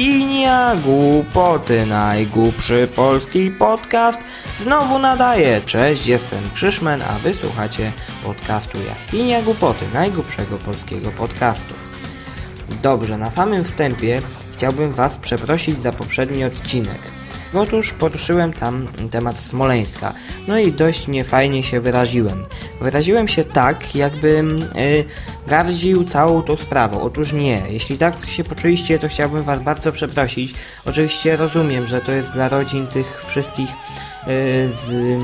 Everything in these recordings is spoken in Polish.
Jaskinia Głupoty, najgłupszy polski podcast, znowu nadaje. Cześć, jestem Krzyszmen, a wysłuchacie podcastu Jaskinia Głupoty, najgłupszego polskiego podcastu. Dobrze, na samym wstępie chciałbym Was przeprosić za poprzedni odcinek. Otóż poruszyłem tam temat Smoleńska. No i dość niefajnie się wyraziłem. Wyraziłem się tak, jakbym yy, gardził całą tą sprawą. Otóż nie. Jeśli tak się poczuliście, to chciałbym Was bardzo przeprosić. Oczywiście rozumiem, że to jest dla rodzin tych wszystkich yy, z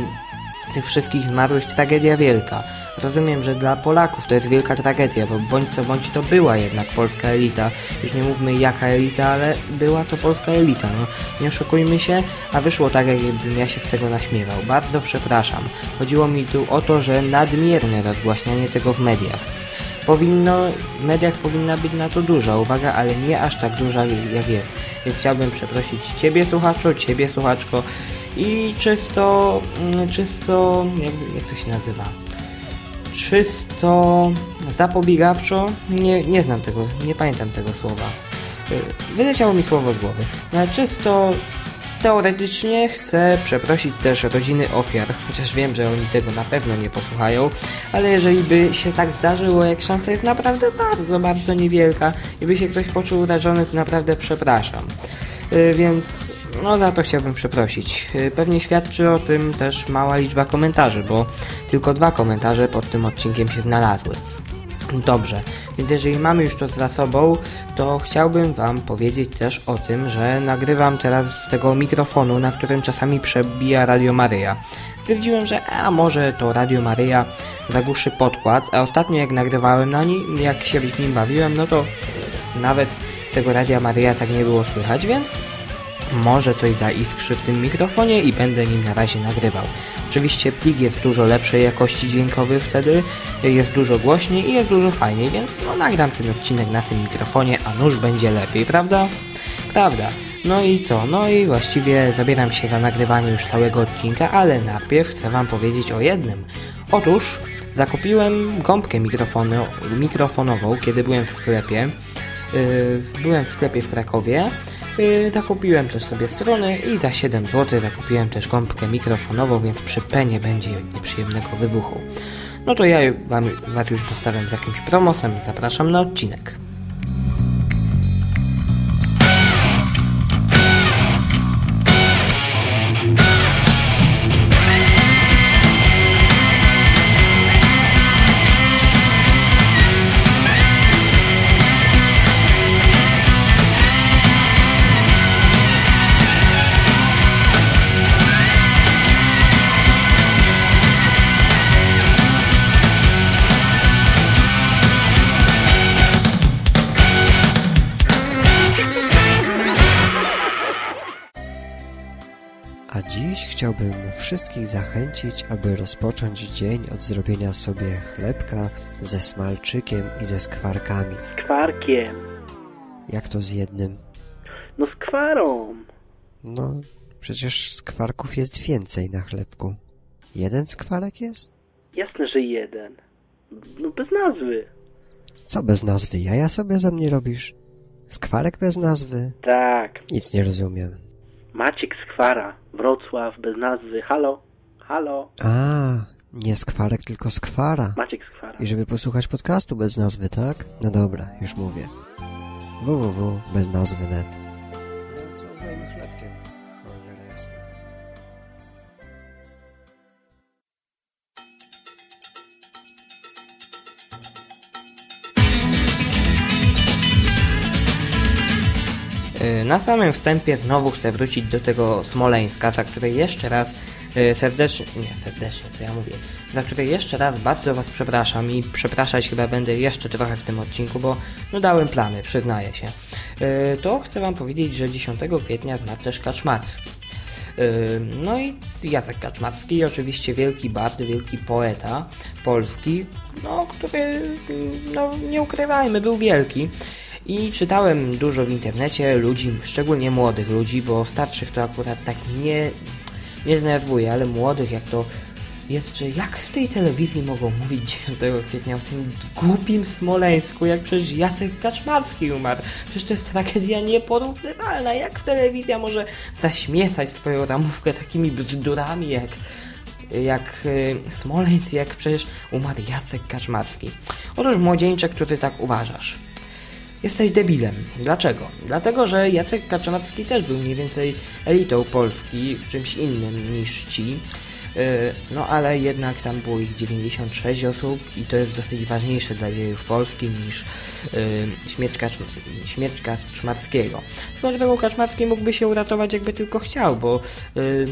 tych wszystkich zmarłych tragedia wielka. Rozumiem, że dla Polaków to jest wielka tragedia, bo bądź co bądź to była jednak polska elita. Już nie mówmy jaka elita, ale była to polska elita, no. Nie oszukujmy się, a wyszło tak, jakbym ja się z tego naśmiewał. Bardzo przepraszam. Chodziło mi tu o to, że nadmierne rozgłaśnianie tego w mediach. Powinno, w mediach powinna być na to duża uwaga, ale nie aż tak duża jak jest. Więc chciałbym przeprosić Ciebie słuchaczu, Ciebie słuchaczko i czysto, czysto, jak, jak to się nazywa? czysto zapobiegawczo, nie, nie znam tego, nie pamiętam tego słowa. Wyleciało mi słowo z głowy. No, czysto teoretycznie chcę przeprosić też rodziny ofiar, chociaż wiem, że oni tego na pewno nie posłuchają, ale jeżeli by się tak zdarzyło, jak szansa jest naprawdę bardzo, bardzo niewielka i by się ktoś poczuł urażony, to naprawdę przepraszam. Y, więc no za to chciałbym przeprosić. Y, pewnie świadczy o tym też mała liczba komentarzy, bo tylko dwa komentarze pod tym odcinkiem się znalazły. Dobrze, więc jeżeli mamy już to za sobą, to chciałbym Wam powiedzieć też o tym, że nagrywam teraz z tego mikrofonu, na którym czasami przebija Radio Maryja. Stwierdziłem, że a może to Radio Maryja zagłuszy podkład, a ostatnio jak nagrywałem na nim, jak się w nim bawiłem, no to nawet tego Radia Maryja tak nie było słychać, więc może coś zaiskrzy w tym mikrofonie i będę nim na razie nagrywał. Oczywiście plik jest dużo lepszej jakości dźwiękowy wtedy, jest dużo głośniej i jest dużo fajniej, więc no nagram ten odcinek na tym mikrofonie, a nóż będzie lepiej, prawda? Prawda. No i co? No i właściwie zabieram się za nagrywanie już całego odcinka, ale najpierw chcę Wam powiedzieć o jednym. Otóż zakupiłem gąbkę mikrofonową, kiedy byłem w sklepie. Yy, byłem w sklepie w Krakowie zakupiłem też sobie strony i za 7 zł zakupiłem też gąbkę mikrofonową, więc przy penie będzie nieprzyjemnego wybuchu. No to ja wam, Was już zostawiam z jakimś promosem, zapraszam na odcinek. Chciałbym wszystkich zachęcić, aby rozpocząć dzień od zrobienia sobie chlebka ze smalczykiem i ze skwarkami. Skwarkiem. Jak to z jednym? No skwarą. No, przecież skwarków jest więcej na chlebku. Jeden skwarek jest? Jasne, że jeden. No bez nazwy. Co bez nazwy? Jaja sobie ze mnie robisz? Skwarek bez nazwy? Tak. Nic nie rozumiem. Maciek Skwara, Wrocław, bez nazwy. Halo? Halo? A, nie skwarek, tylko skwara. Maciek Skwara. I żeby posłuchać podcastu bez nazwy, tak? No dobra, już mówię. www, na samym wstępie znowu chcę wrócić do tego Smoleńska, za które jeszcze raz y, serdecznie, nie serdecznie, co ja mówię, za które jeszcze raz bardzo Was przepraszam i przepraszać chyba będę jeszcze trochę w tym odcinku, bo no dałem plamy, przyznaję się. Y, to chcę Wam powiedzieć, że 10 kwietnia zmarł też Kaczmarski. No i Jacek Kaczmarski, oczywiście wielki bard, wielki poeta polski, no, który, no nie ukrywajmy, był wielki. I czytałem dużo w internecie ludzi, szczególnie młodych ludzi, bo starszych to akurat tak nie, nie denerwuje, ale młodych jak to jest, że jak w tej telewizji mogą mówić 9 kwietnia o tym głupim Smoleńsku, jak przecież Jacek Kaczmarski umarł. Przecież to jest tragedia nieporównywalna. Jak telewizja może zaśmiecać swoją ramówkę takimi bzdurami, jak jak y, Smoleńsk, jak przecież umarł Jacek Kaczmarski. Otóż młodzieńcze, który tak uważasz. Jesteś debilem. Dlaczego? Dlatego, że Jacek Kaczmarski też był mniej więcej elitą Polski w czymś innym niż ci. Y, no ale jednak tam było ich 96 osób i to jest dosyć ważniejsze dla dziejów Polski niż yy, śmierć, Kacz śmierć Kaczmarskiego. Swoją drogą Kaczmarski mógłby się uratować jakby tylko chciał, bo yy,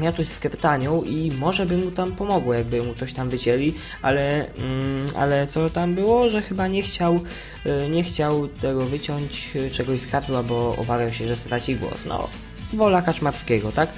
miał coś z krtanią i może by mu tam pomogło, jakby mu coś tam wycięli, ale, mm, ale co tam było, że chyba nie chciał, y, nie chciał tego wyciąć y, czegoś z gardła, bo obawiał się, że straci głos. No, wola Kaczmarskiego, tak?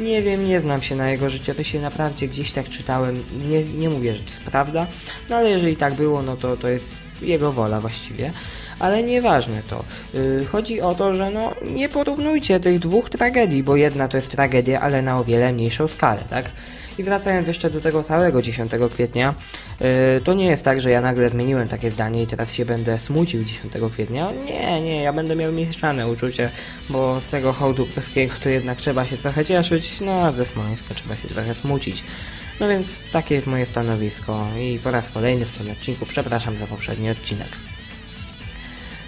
Nie wiem, nie znam się na jego życiu, to się naprawdę gdzieś tak czytałem, nie, nie mówię, że to jest prawda, no ale jeżeli tak było, no to to jest jego wola właściwie ale nieważne to. Yy, chodzi o to, że no nie porównujcie tych dwóch tragedii, bo jedna to jest tragedia, ale na o wiele mniejszą skalę, tak? I wracając jeszcze do tego całego 10 kwietnia, yy, to nie jest tak, że ja nagle zmieniłem takie zdanie i teraz się będę smucił 10 kwietnia. Nie, nie, ja będę miał mieszane uczucie, bo z tego hołdu polskiego to jednak trzeba się trochę cieszyć, no a ze Smoleńska trzeba się trochę smucić. No więc takie jest moje stanowisko i po raz kolejny w tym odcinku przepraszam za poprzedni odcinek.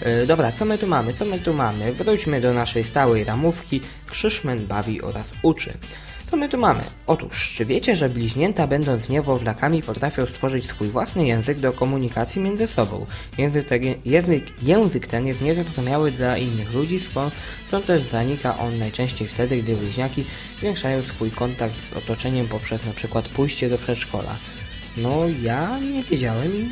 E, dobra, co my tu mamy? Co my tu mamy? Wróćmy do naszej stałej ramówki. Krzyszmen bawi oraz uczy. Co my tu mamy? Otóż, czy wiecie, że bliźnięta będąc niewowlakami potrafią stworzyć swój własny język do komunikacji między sobą? Język, te, język, język ten jest niezrozumiały dla innych ludzi, stąd też zanika on najczęściej wtedy, gdy bliźniaki zwiększają swój kontakt z otoczeniem poprzez np. pójście do przedszkola. No ja nie wiedziałem i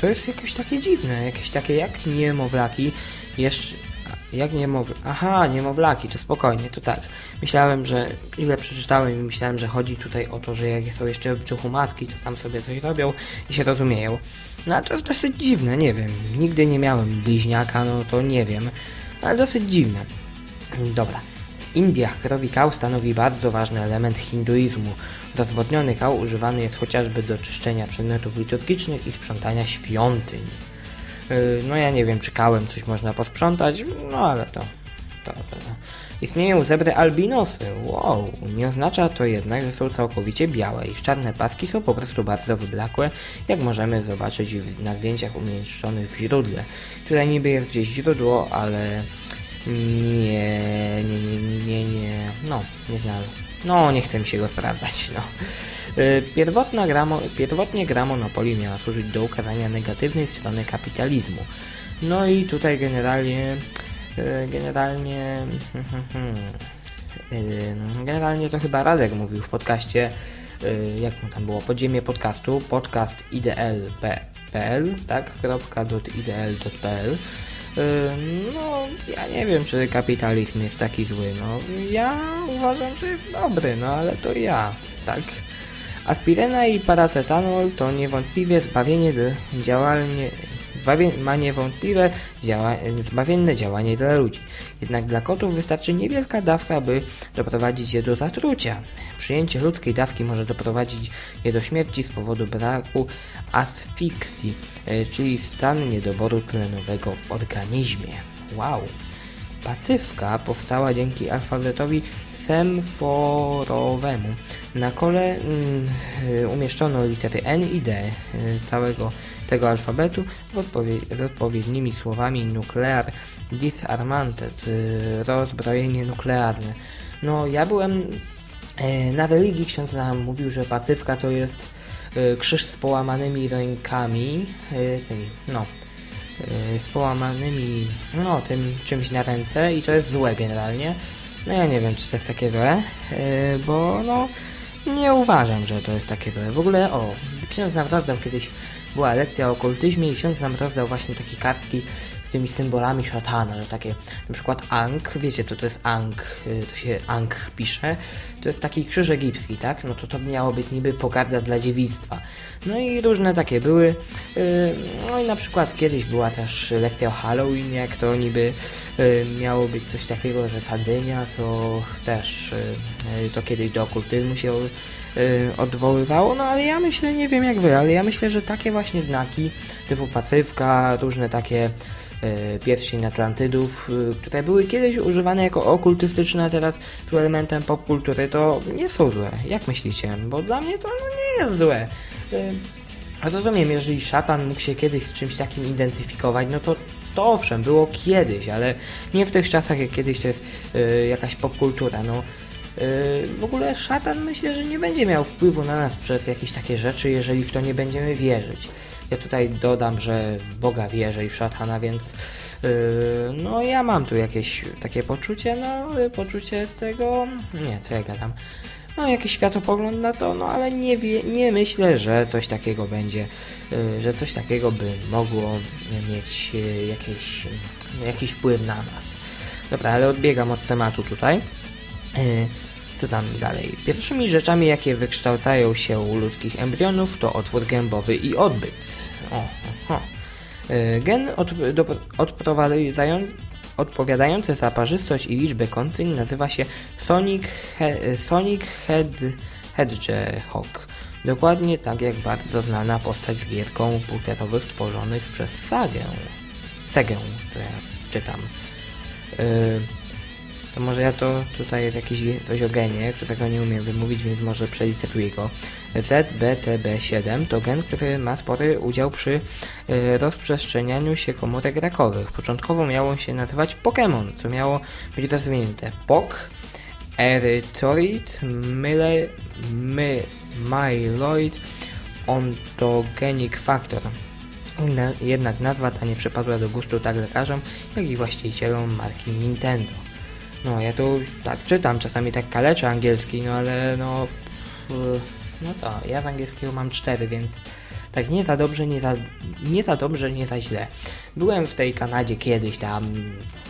to jest jakieś takie dziwne, jakieś takie jak niemowlaki, jeszcze jak niemowlaki, aha, niemowlaki, to spokojnie, to tak. Myślałem, że ile przeczytałem i myślałem, że chodzi tutaj o to, że jak są jeszcze w brzuchu matki, to tam sobie coś robią i się rozumieją. No to jest dosyć dziwne, nie wiem. Nigdy nie miałem bliźniaka, no to nie wiem. Ale dosyć dziwne. Dobra. W Indiach krowi stanowi bardzo ważny element hinduizmu. Rozwodniony kał używany jest chociażby do czyszczenia przedmiotów liturgicznych i sprzątania świątyń. Yy, no ja nie wiem, czy kałem coś można posprzątać, no ale to, to, to, to. Istnieją zebry albinosy. Wow, nie oznacza to jednak, że są całkowicie białe. Ich czarne paski są po prostu bardzo wyblakłe, jak możemy zobaczyć na zdjęciach umieszczonych w źródle. Tutaj niby jest gdzieś źródło, ale nie, nie, nie, nie, nie, no, nie znalazłem. No, nie chce mi się go sprawdzać, no. Y, pierwotna gra, pierwotnie gra Monopoly miała służyć do ukazania negatywnej strony kapitalizmu. No i tutaj generalnie, y, generalnie, y, generalnie to chyba Radek mówił w podcaście, jak mu tam było, podziemie podcastu, podcast idl.pl, tak, .idl.pl no, ja nie wiem, czy kapitalizm jest taki zły, no. Ja uważam, że jest dobry, no ale to ja, tak. Aspiryna i paracetamol to niewątpliwie zbawienie działalnie, ma niewątpliwe działa, zbawienne działanie dla ludzi. Jednak dla kotów wystarczy niewielka dawka, by doprowadzić je do zatrucia. Przyjęcie ludzkiej dawki może doprowadzić je do śmierci z powodu braku asfiksji, e, czyli stan niedoboru tlenowego w organizmie. Wow! Pacywka powstała dzięki alfabetowi semforowemu. Na kole mm, y, umieszczono litery N i D y, całego tego alfabetu z odpowiednimi słowami nuklear, disarmanted, y, rozbrojenie nuklearne. No, ja byłem na religii, ksiądz nam mówił, że pacywka to jest krzyż z połamanymi rękami, tymi, no, z połamanymi, no, tym czymś na ręce i to jest złe generalnie. No ja nie wiem, czy to jest takie złe, bo no, nie uważam, że to jest takie złe. W ogóle, o, ksiądz nam rozdał kiedyś, była lekcja o okultyzmie i ksiądz nam rozdał właśnie takie kartki z tymi symbolami szatana, że takie na przykład Ang, wiecie co to jest Ang, y, to się Ang pisze, to jest taki krzyż egipski, tak? No to to miało być niby pogarda dla dziewictwa. No i różne takie były. Y, no i na przykład kiedyś była też lekcja o Halloween, jak to niby y, miało być coś takiego, że ta dynia to też to kiedyś do okultyzmu się odwoływało, no ale ja myślę, nie wiem jak wy, ale ja myślę, że takie właśnie znaki typu Pacyfka, różne takie E, pierścień Atlantydów, które były kiedyś używane jako okultystyczne, a teraz tu elementem popkultury, to nie są złe. Jak myślicie? Bo dla mnie to no, nie jest złe. Rozumiem, jeżeli szatan mógł się kiedyś z czymś takim identyfikować, no to to owszem, było kiedyś, ale nie w tych czasach, jak kiedyś to jest jakaś popkultura. No, w ogóle szatan myślę, że nie będzie miał wpływu na nas przez jakieś takie rzeczy, jeżeli w to nie będziemy wierzyć. Ja tutaj dodam, że w Boga wierzę i w szatana, więc yy, no ja mam tu jakieś takie poczucie, no poczucie tego, nie, co ja gadam. Mam jakiś światopogląd na to, no ale nie, wie, nie myślę, że coś takiego będzie, yy, że coś takiego by mogło mieć yy, jakiś, jakiś wpływ na nas. Dobra, ale odbiegam od tematu tutaj. Dalej? Pierwszymi rzeczami, jakie wykształcają się u ludzkich embrionów, to otwór gębowy i odbyt. O. E, gen odprowadzający odpowiadający za parzystość i liczbę kończyn nazywa się Sonic, he, Sonic Head, Hedgehog. Dokładnie tak jak bardzo znana postać z gier komputerowych tworzonych przez Sagę. Segę, to ja czytam. Yy, to może ja to tutaj jest jakiś coś o genie, którego nie umiem wymówić, więc może przelicytuję go. ZBTB7 to gen, który ma spory udział przy y, rozprzestrzenianiu się komórek rakowych. Początkowo miało się nazywać Pokémon, co miało być rozwinięte POK, Erythroid, Myle, my, Myeloid, Ontogenic Factor. Jednak nazwa ta nie przypadła do gustu tak lekarzom, jak i właścicielom marki Nintendo. No, ja tu tak czytam, czasami tak kaleczę angielski, no ale no... No co, ja z angielskiego mam 4, więc tak nie za dobrze, nie za, nie za dobrze, nie za źle. Byłem w tej Kanadzie kiedyś tam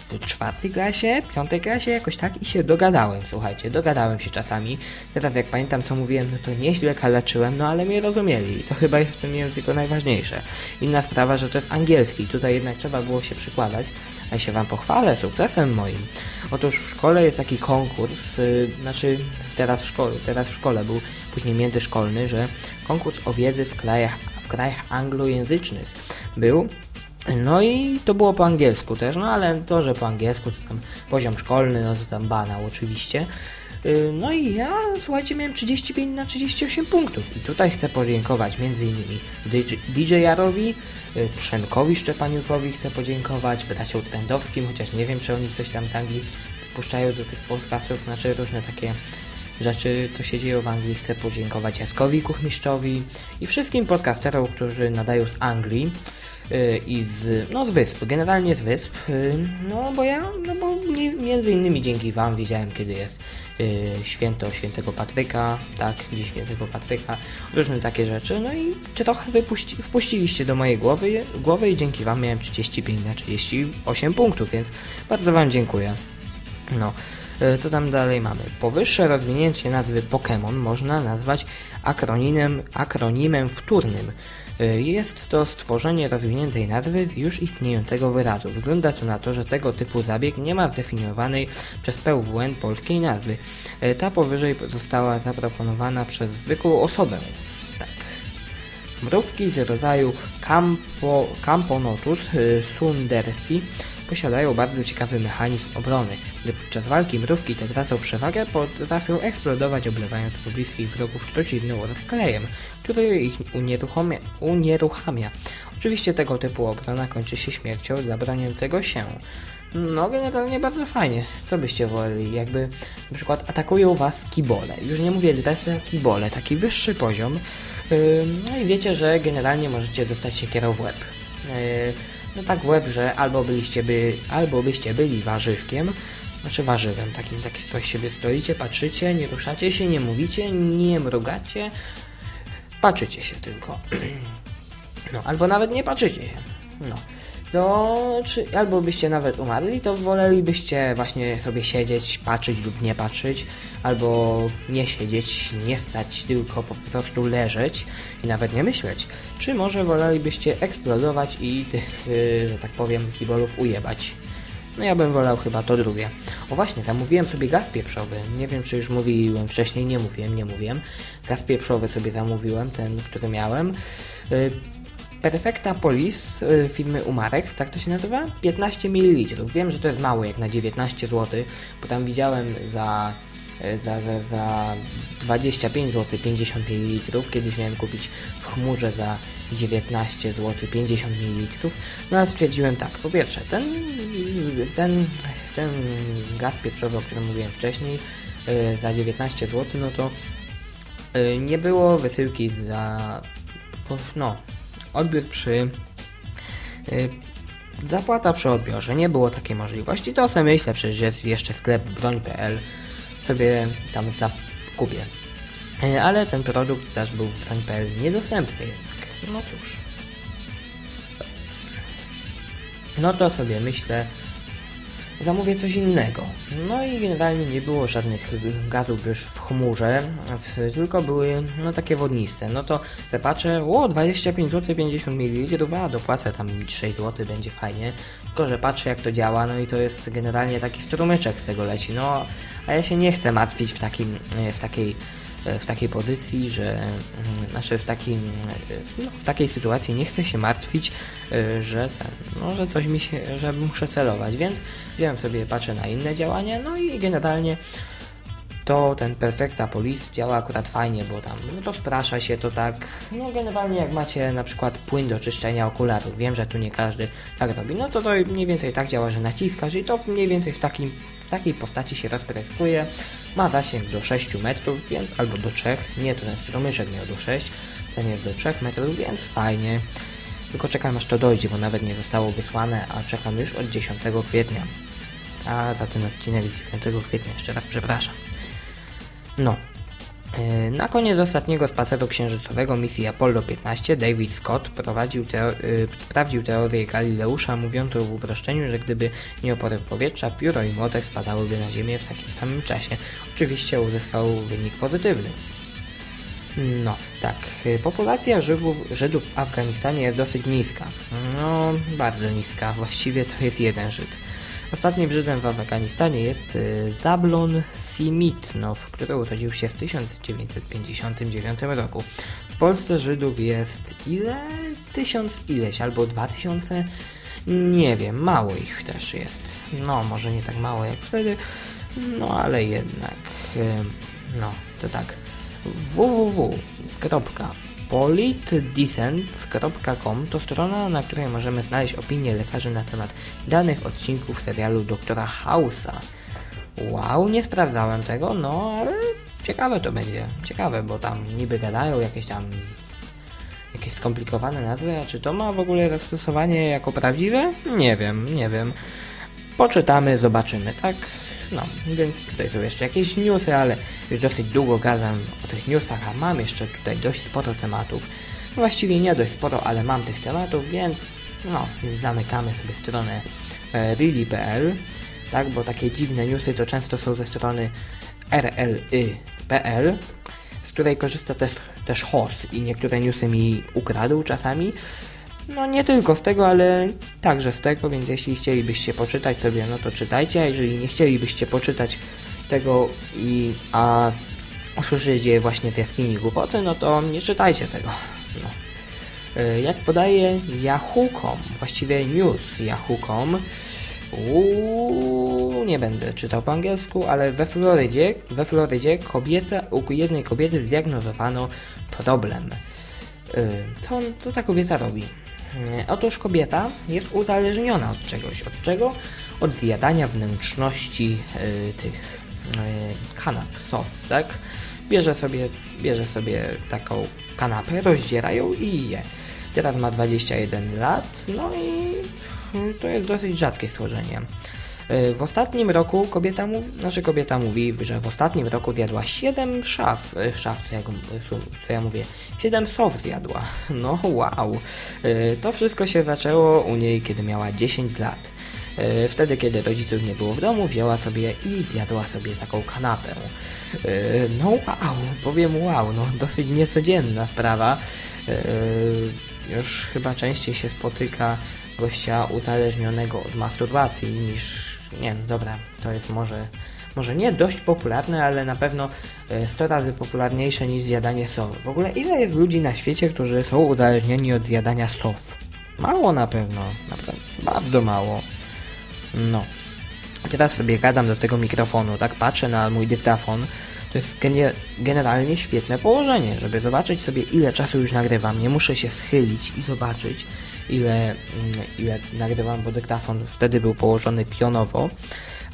w czwartej klasie, piątej klasie, jakoś tak i się dogadałem, słuchajcie, dogadałem się czasami. Teraz jak pamiętam co mówiłem, no to nieźle kaleczyłem, no ale mnie rozumieli i to chyba jest w tym języku najważniejsze. Inna sprawa, że to jest angielski, tutaj jednak trzeba było się przykładać, ja się wam pochwalę sukcesem moim. Otóż w szkole jest taki konkurs, yy, znaczy teraz w szkole, teraz w szkole był później międzyszkolny, że konkurs o wiedzy w krajach, w krajach anglojęzycznych był no i to było po angielsku też, no ale to, że po angielsku to tam poziom szkolny, no to tam banał oczywiście. Y, no i ja, słuchajcie, miałem 35 na 38 punktów i tutaj chcę podziękować m.in. DJ-Jarowi, y, Przemkowi Szczepaniukowi chcę podziękować, braciom Trendowskim, chociaż nie wiem, czy oni coś tam z Anglii wpuszczają do tych podcastów, znaczy różne takie rzeczy, co się dzieje w Anglii. Chcę podziękować Jaskowi Kuchmistrzowi i wszystkim podcasterom, którzy nadają z Anglii. Y, i z, no, z wysp, generalnie z wysp, y, no bo ja, no bo między innymi dzięki Wam wiedziałem kiedy jest y, święto świętego Patryka, tak, dziś świętego Patryka, różne takie rzeczy, no i trochę wypuści, wpuściliście do mojej głowy, głowy i dzięki Wam miałem 35 na 38 punktów, więc bardzo Wam dziękuję. No, co tam dalej mamy? Powyższe rozwinięcie nazwy Pokémon można nazwać akronimem, akronimem wtórnym. Y, jest to stworzenie rozwiniętej nazwy z już istniejącego wyrazu. Wygląda to na to, że tego typu zabieg nie ma zdefiniowanej przez PWN polskiej nazwy. Y, ta powyżej została zaproponowana przez zwykłą osobę. Tak. Mrówki z rodzaju Campo, Camponotus y, sundersi posiadają bardzo ciekawy mechanizm obrony. Gdy podczas walki mrówki te tracą przewagę, potrafią eksplodować oblewając pobliskich wrogów trucizną oraz klejem, który ich unieruchamia, unieruchamia. Oczywiście tego typu obrona kończy się śmiercią dla się. No, generalnie bardzo fajnie. Co byście woleli? Jakby na przykład atakują was kibole. Już nie mówię drefy, kibole. Taki wyższy poziom. no i wiecie, że generalnie możecie dostać się kierą w łeb. Yy, no tak w łeb, że albo byliście, by, albo byście byli warzywkiem, znaczy warzywem, takim, taki coś siebie stoicie, patrzycie, nie ruszacie się, nie mówicie, nie mrugacie, patrzycie się tylko. No, albo nawet nie patrzycie się. No. To czy albo byście nawet umarli, to wolelibyście właśnie sobie siedzieć, patrzeć lub nie patrzeć, albo nie siedzieć, nie stać, tylko po prostu leżeć i nawet nie myśleć. Czy może wolelibyście eksplodować i tych, yy, że tak powiem, kibolów ujebać? No ja bym wolał chyba to drugie. O właśnie, zamówiłem sobie gaz pieprzowy. Nie wiem, czy już mówiłem wcześniej, nie mówiłem, nie mówiłem. Gaz pieprzowy sobie zamówiłem, ten, który miałem. Perfecta Polis y, firmy Umarex, tak to się nazywa? 15 ml. Wiem, że to jest mało jak na 19 zł, bo tam widziałem za, y, za, za, za 25 zł 50 ml. Kiedyś miałem kupić w chmurze za 19 zł 50 ml. No ale stwierdziłem tak, po pierwsze, ten, ten, ten gaz pieprzowy, o którym mówiłem wcześniej, y, za 19 zł, no to nie było wysyłki za no, odbiór przy... Yy, zapłata przy odbiorze. Nie było takiej możliwości. To sobie myślę, przecież jest jeszcze sklep broń.pl. Sobie tam zakupię. Yy, ale ten produkt też był w broń.pl niedostępny jednak. No cóż. No to sobie myślę, zamówię coś innego. No i generalnie nie było żadnych gazów już w chmurze, w, tylko były no takie wodniste. No to zapatrzę, o 25 zł 50 ml, a dopłacę tam 6 zł, będzie fajnie. Tylko, że patrzę jak to działa, no i to jest generalnie taki strumyczek z tego leci. No, a ja się nie chcę martwić w, takim, w takiej w takiej pozycji, że mm, znaczy w, takim, no, w takiej sytuacji nie chcę się martwić, y, że, ten, no, że coś mi się, że muszę celować, więc wziąłem sobie, patrzę na inne działania, no i generalnie to ten Perfecta Police działa akurat fajnie, bo tam no to sprasza się to tak, no generalnie jak macie na przykład płyn do czyszczenia okularów, wiem, że tu nie każdy tak robi, no to to mniej więcej tak działa, że naciskasz i to mniej więcej w takim w takiej postaci się rozpreskuje. Ma zasięg do 6 metrów, więc albo do 3. Nie, to ten strumyczek miał do 6. Ten jest do 3 metrów, więc fajnie. Tylko czekam aż to dojdzie, bo nawet nie zostało wysłane, a czekam już od 10 kwietnia. A za ten odcinek z 9 kwietnia jeszcze raz przepraszam. No, na koniec ostatniego spaceru księżycowego misji Apollo 15 David Scott prowadził y, sprawdził teorię Galileusza, mówiącą w uproszczeniu, że gdyby nie opory powietrza, pióro i młotek spadałyby na Ziemię w takim samym czasie. Oczywiście uzyskał wynik pozytywny. No, tak. Y, populacja Żydów, Żydów w Afganistanie jest dosyć niska. No, bardzo niska. Właściwie to jest jeden Żyd. Ostatnim Żydem w Afganistanie jest y, Zablon Simitnow, który urodził się w 1959 roku. W Polsce Żydów jest ile? Tysiąc ileś, albo dwa tysiące? Nie wiem, mało ich też jest. No, może nie tak mało jak wtedy, no ale jednak, no, to tak. www politdecent.com to strona, na której możemy znaleźć opinie lekarzy na temat danych odcinków serialu Doktora House'a. Wow, nie sprawdzałem tego, no ale ciekawe to będzie. Ciekawe, bo tam niby gadają jakieś tam jakieś skomplikowane nazwy, a czy to ma w ogóle zastosowanie jako prawdziwe? Nie wiem, nie wiem. Poczytamy, zobaczymy, tak? No, więc tutaj są jeszcze jakieś newsy, ale już dosyć długo gadam o tych newsach, a mam jeszcze tutaj dość sporo tematów. Właściwie nie dość sporo, ale mam tych tematów, więc no, zamykamy sobie stronę e, really.pl, tak, bo takie dziwne newsy to często są ze strony rly.pl, z której korzysta też, też host i niektóre newsy mi ukradł czasami, no nie tylko z tego, ale także z tego, więc jeśli chcielibyście poczytać sobie, no to czytajcie, a jeżeli nie chcielibyście poczytać tego i a usłyszeć je właśnie z jaskini głupoty, no to nie czytajcie tego. No. E, jak podaje Yahoo.com, właściwie news Yahoo.com, nie będę czytał po angielsku, ale we Florydzie, we Florydzie kobieta, u jednej kobiety zdiagnozowano problem. E, co, co ta kobieta robi? E, otóż kobieta jest uzależniona od czegoś. Od czego? Od zjadania wnętrzności y, tych y, kanap, soft, tak? Bierze sobie, bierze sobie taką kanapę, rozdziera ją i je. Teraz ma 21 lat, no i to jest dosyć rzadkie stworzenie. E, w ostatnim roku kobieta mówi, znaczy kobieta mówi, że w ostatnim roku zjadła 7 szaf, e, szaf, co ja, co ja mówię, 7 sow zjadła. No wow. E, to wszystko się zaczęło u niej, kiedy miała 10 lat. Wtedy, kiedy rodziców nie było w domu, wzięła sobie i zjadła sobie taką kanapę. No wow, powiem wow, no dosyć niecodzienna sprawa. Już chyba częściej się spotyka gościa uzależnionego od masturbacji niż... Nie, no dobra, to jest może... Może nie dość popularne, ale na pewno 100 e, razy popularniejsze niż zjadanie sowy. W ogóle ile jest ludzi na świecie, którzy są uzależnieni od zjadania sow? Mało na pewno, naprawdę, bardzo mało. No. Teraz sobie gadam do tego mikrofonu, tak patrzę na mój dyktafon. To jest generalnie świetne położenie, żeby zobaczyć sobie ile czasu już nagrywam. Nie muszę się schylić i zobaczyć ile, mm, ile nagrywam, bo dyktafon wtedy był położony pionowo.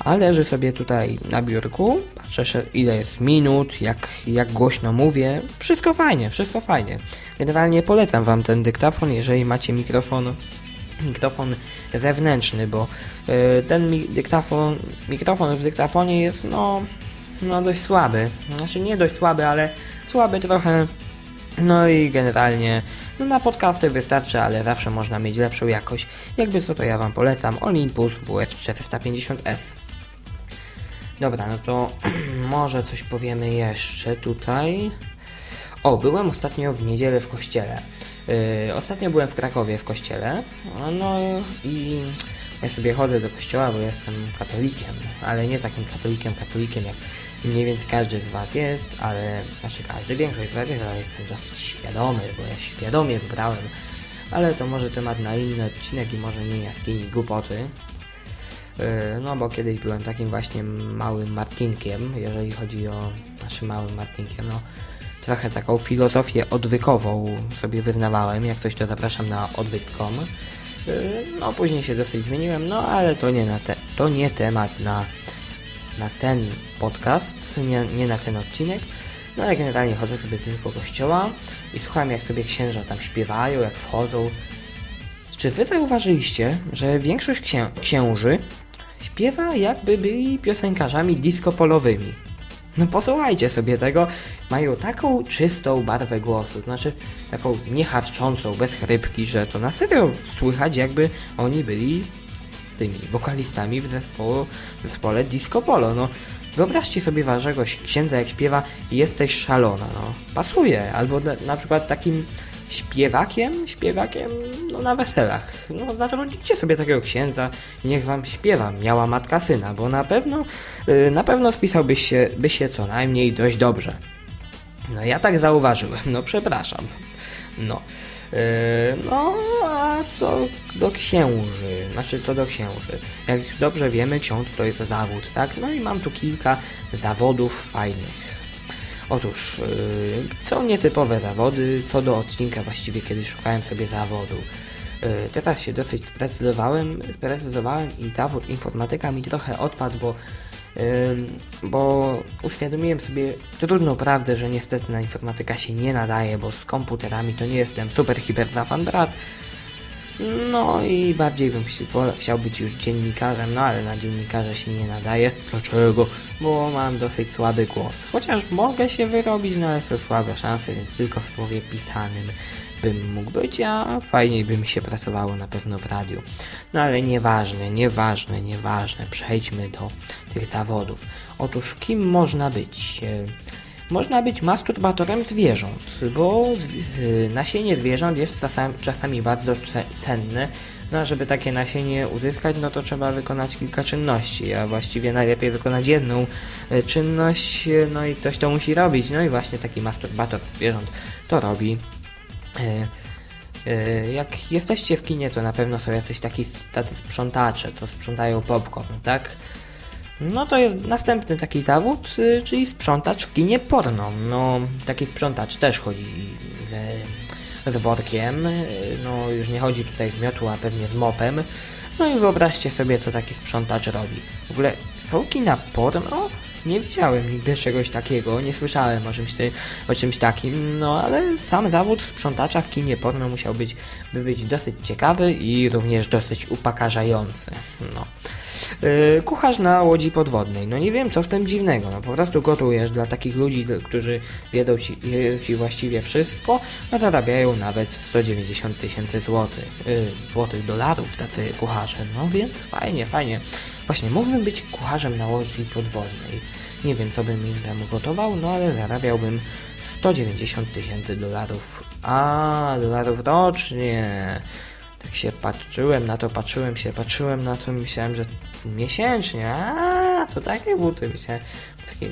A leży sobie tutaj na biurku, patrzę ile jest minut, jak, jak głośno mówię. Wszystko fajnie, wszystko fajnie. Generalnie polecam Wam ten dyktafon, jeżeli macie mikrofon mikrofon zewnętrzny, bo y, ten mi dyktafon, mikrofon w dyktafonie jest no, no dość słaby. Znaczy nie dość słaby, ale słaby trochę. No i generalnie no na podcasty wystarczy, ale zawsze można mieć lepszą jakość. Jakby co to ja Wam polecam Olympus WS450S. Dobra, no to może coś powiemy jeszcze tutaj. O, byłem ostatnio w niedzielę w kościele. Yy, ostatnio byłem w Krakowie w kościele. No i ja sobie chodzę do kościoła, bo jestem katolikiem, ale nie takim katolikiem, katolikiem jak mniej więcej każdy z Was jest, ale, znaczy każdy, większość z Was jest, ale jestem dosyć świadomy, bo ja świadomie wybrałem, ale to może temat na inny odcinek i może nie jaskini głupoty. Yy, no bo kiedyś byłem takim właśnie małym Martinkiem, jeżeli chodzi o, znaczy małym Martinkiem, no trochę taką filozofię odwykową sobie wyznawałem, jak coś to zapraszam na odwyk.com. Yy, no później się dosyć zmieniłem, no ale to nie, na te, to nie temat na na ten podcast, nie, nie na ten odcinek. No ale generalnie chodzę sobie tylko do kościoła i słucham jak sobie księża tam śpiewają, jak wchodzą. Czy wy zauważyliście, że większość księ księży śpiewa jakby byli piosenkarzami disco polowymi? No posłuchajcie sobie tego, mają taką czystą barwę głosu, znaczy taką nieharczącą, bez chrypki, że to na serio słychać jakby oni byli tymi wokalistami w zespole, w zespole Disco Polo. No, wyobraźcie sobie waszego księdza jak śpiewa jesteś szalona, no. Pasuje. Albo na, na przykład takim śpiewakiem, śpiewakiem no, na weselach. No, zatrudnijcie sobie takiego księdza i niech wam śpiewa. Miała matka syna, bo na pewno, yy, na pewno spisałbyś się, by się co najmniej dość dobrze. No ja tak zauważyłem, no przepraszam. No. Yy, no, a co do księży, znaczy co do księży. Jak dobrze wiemy, ksiądz to jest zawód, tak? No i mam tu kilka zawodów fajnych. Otóż, yy, są nietypowe zawody, co do odcinka właściwie, kiedy szukałem sobie zawodu. Yy, teraz się dosyć sprecyzowałem, sprecyzowałem i zawód informatyka mi trochę odpadł, bo bo uświadomiłem sobie trudną prawdę, że niestety na informatyka się nie nadaje, bo z komputerami to nie jestem super hiper pan brat. No i bardziej bym chciał być już dziennikarzem, no ale na dziennikarza się nie nadaje. Dlaczego? Bo mam dosyć słaby głos. Chociaż mogę się wyrobić, no ale są słabe szanse, więc tylko w słowie pisanym bym mógł być, a fajniej by mi się pracowało na pewno w radiu. No ale nieważne, nieważne, nieważne. Przejdźmy do tych zawodów. Otóż kim można być? E, można być masturbatorem zwierząt, bo e, nasienie zwierząt jest czasami, bardzo cenne. No żeby takie nasienie uzyskać, no to trzeba wykonać kilka czynności, a właściwie najlepiej wykonać jedną e, czynność, no i ktoś to musi robić. No i właśnie taki masturbator zwierząt to robi. E, e, jak jesteście w kinie, to na pewno są jacyś taki, tacy sprzątacze, co sprzątają popcorn, tak? No to jest następny taki zawód, y, czyli sprzątacz w kinie porno. No, taki sprzątacz też chodzi z, z workiem, y, no już nie chodzi tutaj w miotło, a pewnie z mopem. No i wyobraźcie sobie, co taki sprzątacz robi. W ogóle są kina porno? Nie widziałem nigdy czegoś takiego, nie słyszałem o czymś, o czymś takim, no ale sam zawód sprzątacza w kinie porno musiał być, by być dosyć ciekawy i również dosyć upokarzający, no. Yy, kucharz na łodzi podwodnej. No nie wiem, co w tym dziwnego. No po prostu gotujesz dla takich ludzi, którzy wiedzą ci, ci właściwie wszystko, no zarabiają nawet 190 tysięcy złotych, yy, złotych dolarów tacy kucharze. No więc fajnie, fajnie. Właśnie, mógłbym być kucharzem na łodzi podwodnej. Nie wiem, co bym tam gotował, no ale zarabiałbym 190 tysięcy dolarów. A, dolarów rocznie. Tak się patrzyłem na to, patrzyłem się, patrzyłem na to, myślałem, że miesięcznie. A, to takie buty, myślałem. Takie,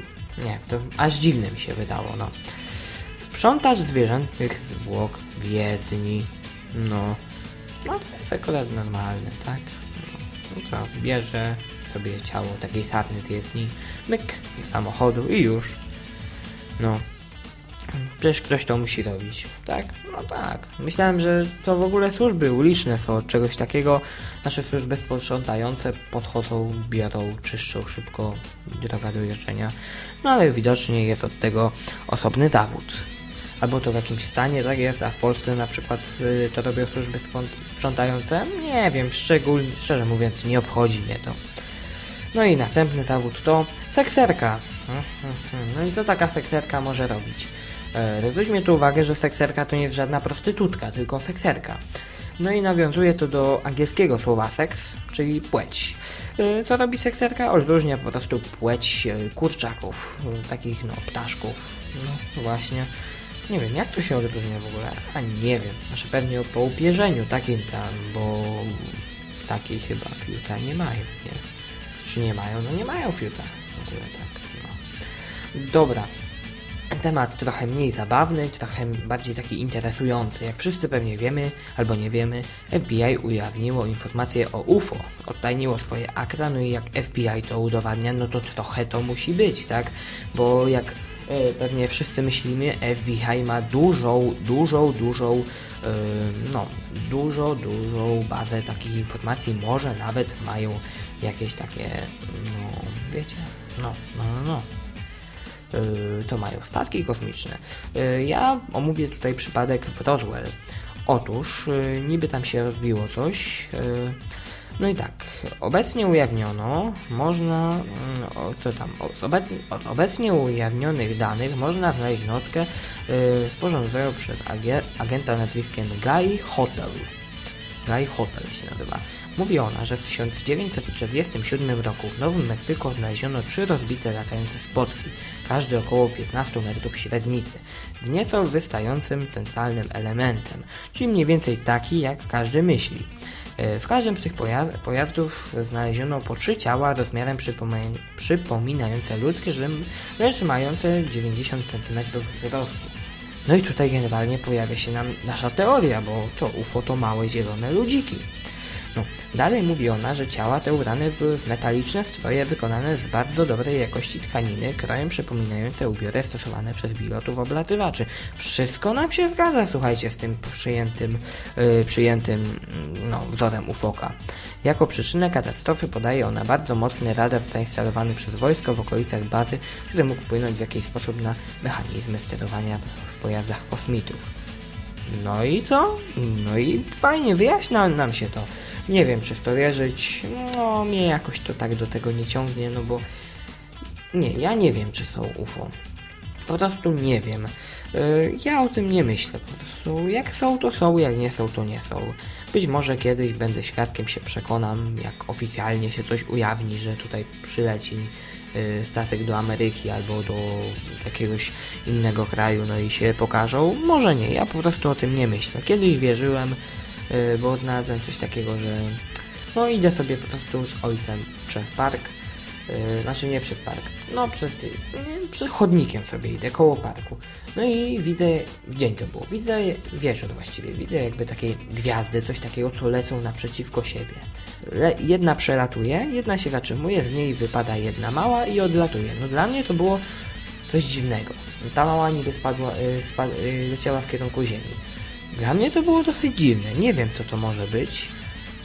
nie, to aż dziwne mi się wydało, no. Sprzątacz zwierzętych zwłok w jezdni. No, no to jest akurat normalne, tak? No, to bierze sobie ciało takiej sarny z jezdni, myk samochodu i już. No, Przecież ktoś to musi robić, tak? No tak. Myślałem, że to w ogóle służby uliczne są od czegoś takiego. Nasze służby sprzątające podchodzą, biorą, czyszczą szybko, droga do jeżdżenia. No ale widocznie jest od tego osobny zawód. Albo to w jakimś stanie tak jest, a w Polsce na przykład y, to robią służby sprzątające? Nie wiem, szczególnie, szczerze mówiąc, nie obchodzi mnie to. No i następny zawód to sekserka. No i co taka sekserka może robić? E, Zwróćmy tu uwagę, że sekserka to nie jest żadna prostytutka, tylko sekserka. No i nawiązuje to do angielskiego słowa seks, czyli płeć. E, co robi sekserka? Odróżnia po prostu płeć e, kurczaków, takich no ptaszków. No właśnie. Nie wiem, jak to się odróżnia w ogóle? A nie wiem. Znaczy pewnie po upierzeniu takim tam, bo takiej chyba fiuta nie mają, nie? Czy nie mają? No nie mają fiuta. W ogóle tak, no. Dobra, temat trochę mniej zabawny, trochę bardziej taki interesujący. Jak wszyscy pewnie wiemy, albo nie wiemy, FBI ujawniło informację o UFO, odtajniło swoje akta, no i jak FBI to udowadnia, no to trochę to musi być, tak? Bo jak pewnie wszyscy myślimy, FBI ma dużą, dużą, dużą, e, no, dużo, dużą bazę takich informacji, może nawet mają jakieś takie, no, wiecie, no, no, no. no Y, to mają statki kosmiczne. Ja omówię tutaj przypadek w Roswell. Otóż niby tam się rozbiło coś. No i tak, obecnie ujawniono, można, mm, co tam, od obecnie ujawnionych danych można znaleźć notkę sporządzoną przez agenta nazwiskiem Guy Hotel. Guy Hotel się nazywa. Mówi ona, że w 1947 roku w Nowym Meksyku znaleziono trzy rozbite latające spotki, każdy około 15 metrów średnicy, w nieco wystającym centralnym elementem, czyli mniej więcej taki, jak każdy myśli. E, w każdym z tych pojazdów znaleziono po trzy ciała rozmiarem przypominające ludzkie, lecz mające 90 cm wzrostu. No i tutaj generalnie pojawia się nam nasza teoria, bo to UFO to małe zielone ludziki. No, dalej mówi ona, że ciała te ubrane były w metaliczne stroje wykonane z bardzo dobrej jakości tkaniny, krojem przypominające ubiory stosowane przez pilotów oblatywaczy. Wszystko nam się zgadza, słuchajcie, z tym przyjętym, yy, przyjętym no, wzorem UFOKA. Jako przyczynę katastrofy podaje ona bardzo mocny radar zainstalowany przez wojsko w okolicach bazy, który mógł wpłynąć w jakiś sposób na mechanizmy sterowania w pojazdach kosmitów. No i co? No i fajnie, wyjaśnia nam się to. Nie wiem, czy w to wierzyć. No, mnie jakoś to tak do tego nie ciągnie, no bo... Nie, ja nie wiem, czy są UFO. Po prostu nie wiem. Yy, ja o tym nie myślę po prostu. Jak są, to są, jak nie są, to nie są. Być może kiedyś będę świadkiem, się przekonam, jak oficjalnie się coś ujawni, że tutaj przyleci statek do Ameryki albo do jakiegoś innego kraju, no i się pokażą. Może nie, ja po prostu o tym nie myślę. Kiedyś wierzyłem, Y, bo znalazłem coś takiego, że no idę sobie po prostu z ojcem przez park, yy, znaczy nie przez park, no przez, przez chodnikiem sobie idę, koło parku. No i widzę, w dzień to było, widzę wieczór właściwie, widzę jakby takie gwiazdy, coś takiego, co lecą naprzeciwko siebie. Jedna przelatuje, jedna się zatrzymuje, z niej wypada jedna mała i odlatuje. No dla mnie to było coś dziwnego. Ta mała niby spadła, yy, spad, yy, leciała w kierunku ziemi. Dla mnie to było dosyć dziwne. Nie wiem, co to może być.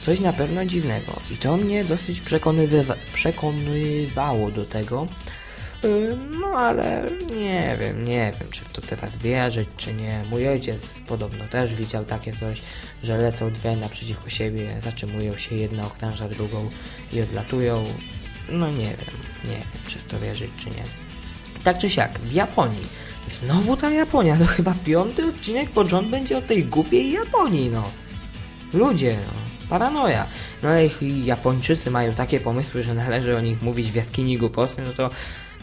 Coś na pewno dziwnego. I to mnie dosyć przekonywa przekonywało do tego, Y, no ale nie wiem, nie wiem, czy w to teraz wierzyć, czy nie. Mój ojciec podobno też widział takie coś, że lecą dwie naprzeciwko siebie, zatrzymują się, jedna okrąża drugą i odlatują. No nie wiem, nie wiem, czy w to wierzyć, czy nie. Tak czy siak, w Japonii. Znowu ta Japonia, no chyba piąty odcinek rząd będzie o tej głupiej Japonii, no. Ludzie, no. Paranoja. No ale jeśli Japończycy mają takie pomysły, że należy o nich mówić w jaskini głupoty, no to,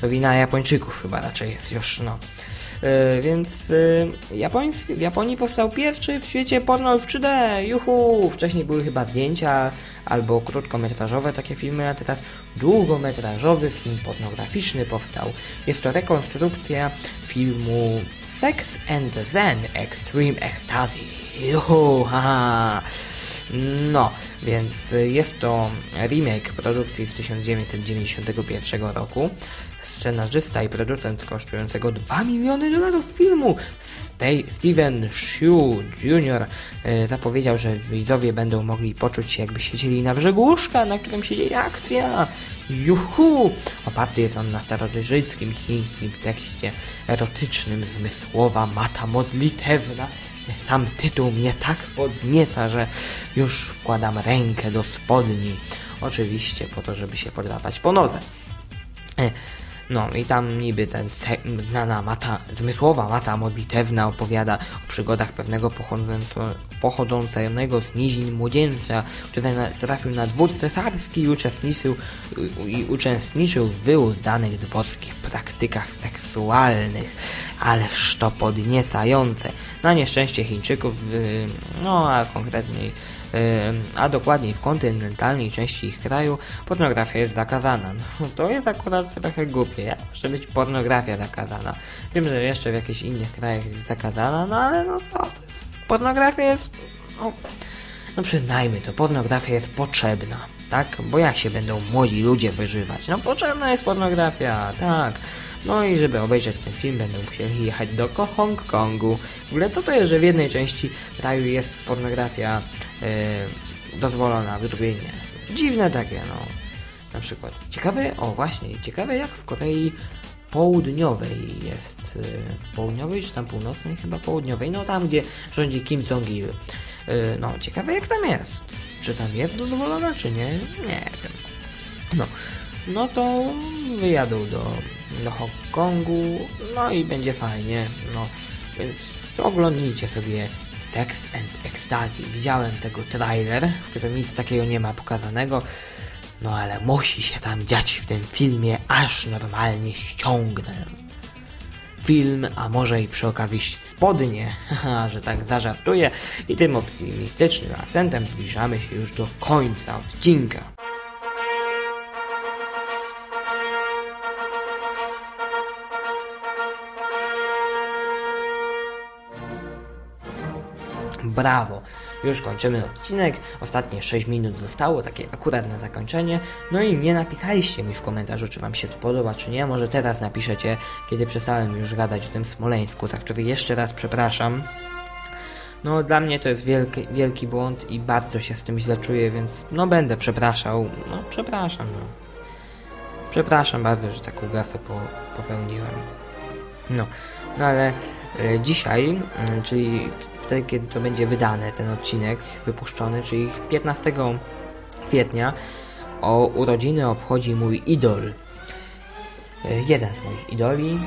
to wina Japończyków chyba raczej jest już, no. Yy, więc Japoński, w Japonii powstał pierwszy w świecie porno w 3D, juhu! Wcześniej były chyba zdjęcia albo krótkometrażowe takie filmy, a teraz długometrażowy film pornograficzny powstał. Jest to rekonstrukcja filmu Sex and Zen Extreme Ecstasy. Juhu, haha! No, więc jest to remake produkcji z 1991 roku. Scenarzysta i producent kosztującego 2 miliony dolarów filmu Steven Shue Jr. E, zapowiedział, że widzowie będą mogli poczuć się jakby siedzieli na brzegu łóżka, na którym się dzieje akcja. Juhu! Oparty jest on na starożytnym chińskim tekście erotycznym zmysłowa mata modlitewna sam tytuł mnie tak podnieca, że już wkładam rękę do spodni. Oczywiście po to, żeby się podrapać po nodze. No i tam niby ten znana mata, zmysłowa mata modlitewna opowiada o przygodach pewnego pochodzącego z nizin młodzieńca, który na, trafił na dwór cesarski i uczestniczył, i uczestniczył w wyuzdanych dworskich praktykach seksualnych. Ależ to podniecające. Na nieszczęście Chińczyków, no a konkretniej a dokładniej w kontynentalnej części ich kraju pornografia jest zakazana. No, to jest akurat trochę głupie. Jak może być pornografia zakazana? Wiem, że jeszcze w jakichś innych krajach jest zakazana, no ale no co? Pornografia jest... No, no przyznajmy to, pornografia jest potrzebna, tak? Bo jak się będą młodzi ludzie wyżywać? No potrzebna jest pornografia, tak. No i żeby obejrzeć ten film będą musieli jechać do Hongkongu. W ogóle co to jest, że w jednej części kraju jest pornografia yy, dozwolona, w drugiej nie. Dziwne takie, no. Na przykład. Ciekawe, o właśnie, ciekawe jak w Korei południowej jest. Yy, południowej czy tam północnej? Chyba południowej. No tam, gdzie rządzi Kim Jong-il. Yy, no, ciekawe jak tam jest. Czy tam jest dozwolona, czy nie? Nie wiem. No, no to wyjadą do do Hongkongu, no i będzie fajnie, no, więc oglądnijcie sobie Text and Ecstasy. Widziałem tego trailer, w którym nic takiego nie ma pokazanego, no ale musi się tam dziać w tym filmie, aż normalnie ściągnę film, a może i przy okazji spodnie, że tak zażartuję i tym optymistycznym akcentem zbliżamy się już do końca odcinka. Brawo. Już kończymy odcinek, ostatnie 6 minut zostało, takie akurat na zakończenie. No i nie napisaliście mi w komentarzu, czy wam się to podoba, czy nie. Może teraz napiszecie, kiedy przestałem już gadać o tym Smoleńsku, za który jeszcze raz przepraszam. No, dla mnie to jest wielki, wielki błąd i bardzo się z tym źle czuję, więc no będę przepraszał. No, przepraszam, no. Przepraszam bardzo, że taką gafę po, popełniłem. No, no ale dzisiaj, e, czyli wtedy, kiedy to będzie wydane, ten odcinek wypuszczony, czyli 15 kwietnia, o urodziny obchodzi mój idol. E, jeden z moich idoli.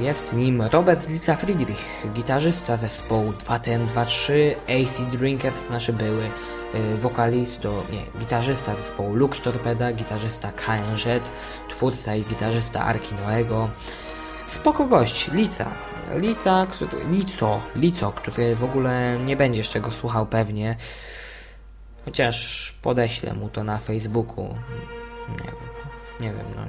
E, jest nim Robert Lica Friedrich, gitarzysta zespołu 2TM23, AC Drinkers, nasze były e, wokalisto, nie, gitarzysta zespołu Lux Torpeda, gitarzysta KNZ, twórca i gitarzysta Arki Noego. Spoko gość, Lica, Lica, który, Lico, Lico, który w ogóle nie będzie z czego słuchał pewnie. Chociaż podeślę mu to na Facebooku. Nie wiem, nie wiem, no,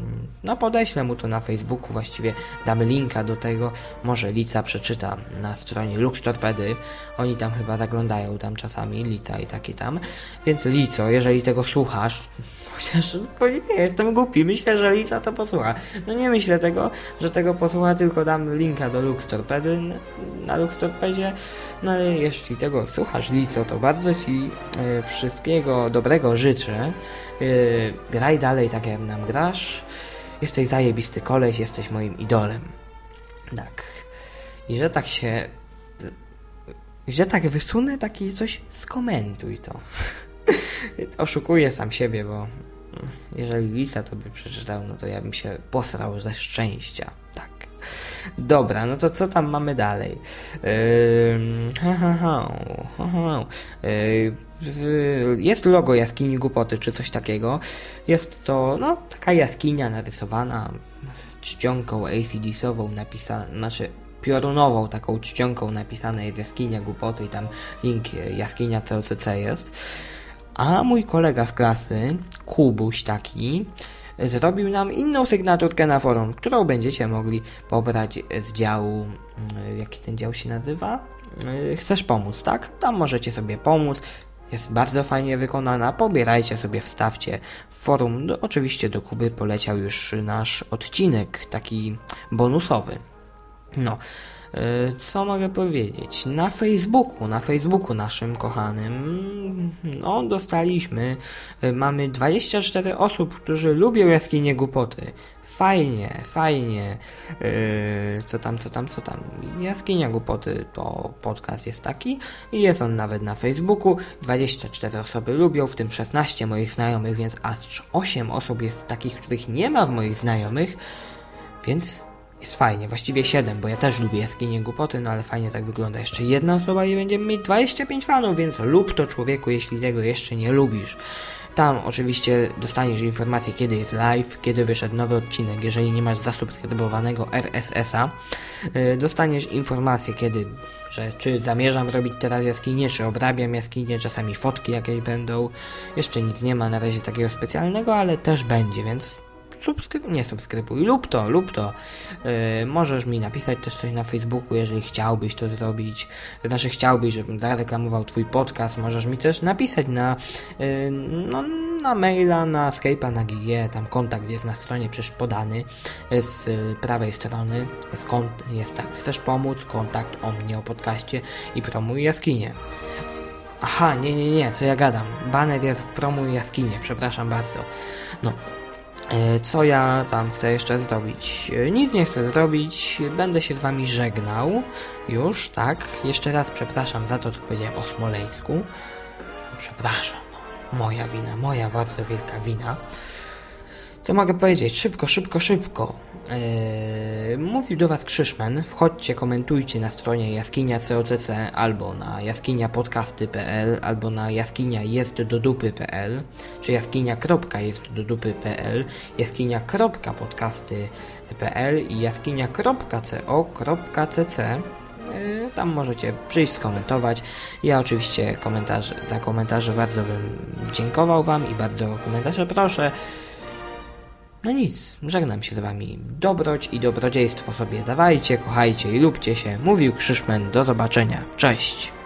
no podeślę mu to na Facebooku, właściwie dam linka do tego, może Lica przeczyta na stronie Lux Torpedy, oni tam chyba zaglądają tam czasami, Lica i takie tam, więc Lico, jeżeli tego słuchasz, chociaż nie jestem głupi, myślę, że Lica to posłucha, no nie myślę tego, że tego posłucha, tylko dam linka do Lux Torpedy na Lux Torpedzie, no ale jeśli tego słuchasz Lico, to bardzo Ci y, wszystkiego dobrego życzę, Yy, graj dalej tak jak nam grasz jesteś zajebisty koleś, jesteś moim idolem. Tak. I że tak się... Że tak wysunę, taki coś, skomentuj to. Oszukuję sam siebie, bo jeżeli Lisa to by przeczytał, no to ja bym się posrał ze szczęścia. Tak. Dobra, no to co tam mamy dalej? Yy, ha, ha, ha, ha, yy, jest logo jaskini głupoty, czy coś takiego. Jest to, no, taka jaskinia narysowana z czcionką ACDC-ową napisana, znaczy piorunową taką czcionką napisane jest jaskinia głupoty i tam link jaskinia COCC jest. A mój kolega z klasy, Kubuś taki, zrobił nam inną sygnaturkę na forum, którą będziecie mogli pobrać z działu, mm, jaki ten dział się nazywa? Y, chcesz pomóc, tak? Tam możecie sobie pomóc. Jest bardzo fajnie wykonana. Pobierajcie sobie, wstawcie w forum. No, oczywiście do Kuby poleciał już nasz odcinek, taki bonusowy. No. E, co mogę powiedzieć? Na Facebooku, na Facebooku naszym kochanym, no dostaliśmy, e, mamy 24 osób, którzy lubią jaskinie głupoty. Fajnie, fajnie. Yy, co tam, co tam, co tam. Jaskinia Głupoty to podcast jest taki i jest on nawet na Facebooku. 24 osoby lubią, w tym 16 moich znajomych, więc aż 8 osób jest takich, których nie ma w moich znajomych, więc jest fajnie, właściwie 7, bo ja też lubię jaskinie głupoty, no ale fajnie tak wygląda. Jeszcze jedna osoba i będziemy mieć 25 fanów, więc lub to człowieku, jeśli tego jeszcze nie lubisz. Tam oczywiście dostaniesz informację, kiedy jest live, kiedy wyszedł nowy odcinek. Jeżeli nie masz zasubskrybowanego RSS-a, yy, dostaniesz informację, kiedy, że czy zamierzam robić teraz jaskinie, czy obrabiam jaskinie, czasami fotki jakieś będą. Jeszcze nic nie ma na razie takiego specjalnego, ale też będzie, więc subskrybuj, nie subskrybuj, lub to, lub to. Yy, możesz mi napisać też coś na Facebooku, jeżeli chciałbyś to zrobić. Znaczy chciałbyś, żebym zareklamował twój podcast, możesz mi też napisać na, yy, no, na maila, na Skype'a, na GG, tam kontakt jest na stronie przecież podany z prawej strony, kont jest tak, chcesz pomóc, kontakt o mnie, o podcaście i promuj jaskinie. Aha, nie, nie, nie, co ja gadam. Banner jest w promuj jaskinie, przepraszam bardzo. No, co ja tam chcę jeszcze zrobić? E, nic nie chcę zrobić, będę się z wami żegnał. Już, tak. Jeszcze raz przepraszam za to, co powiedziałem o Smoleńsku. Przepraszam, moja wina, moja bardzo wielka wina. Co mogę powiedzieć? Szybko, szybko, szybko. Yy, mówił do Was Krzyszman. Wchodźcie, komentujcie na stronie jaskinia COCC albo na jaskiniapodcasty.pl albo na jaskinia jest do dupy.pl czy jaskinia.jest do dupy.pl jaskinia.podcasty.pl i jaskinia.co.cc yy, tam możecie przyjść, skomentować. Ja oczywiście komentarze, za komentarze bardzo bym dziękował Wam i bardzo komentarze proszę. No nic, żegnam się z wami. Dobroć i dobrodziejstwo sobie dawajcie, kochajcie i lubcie się. Mówił Krzyszmen, do zobaczenia. Cześć!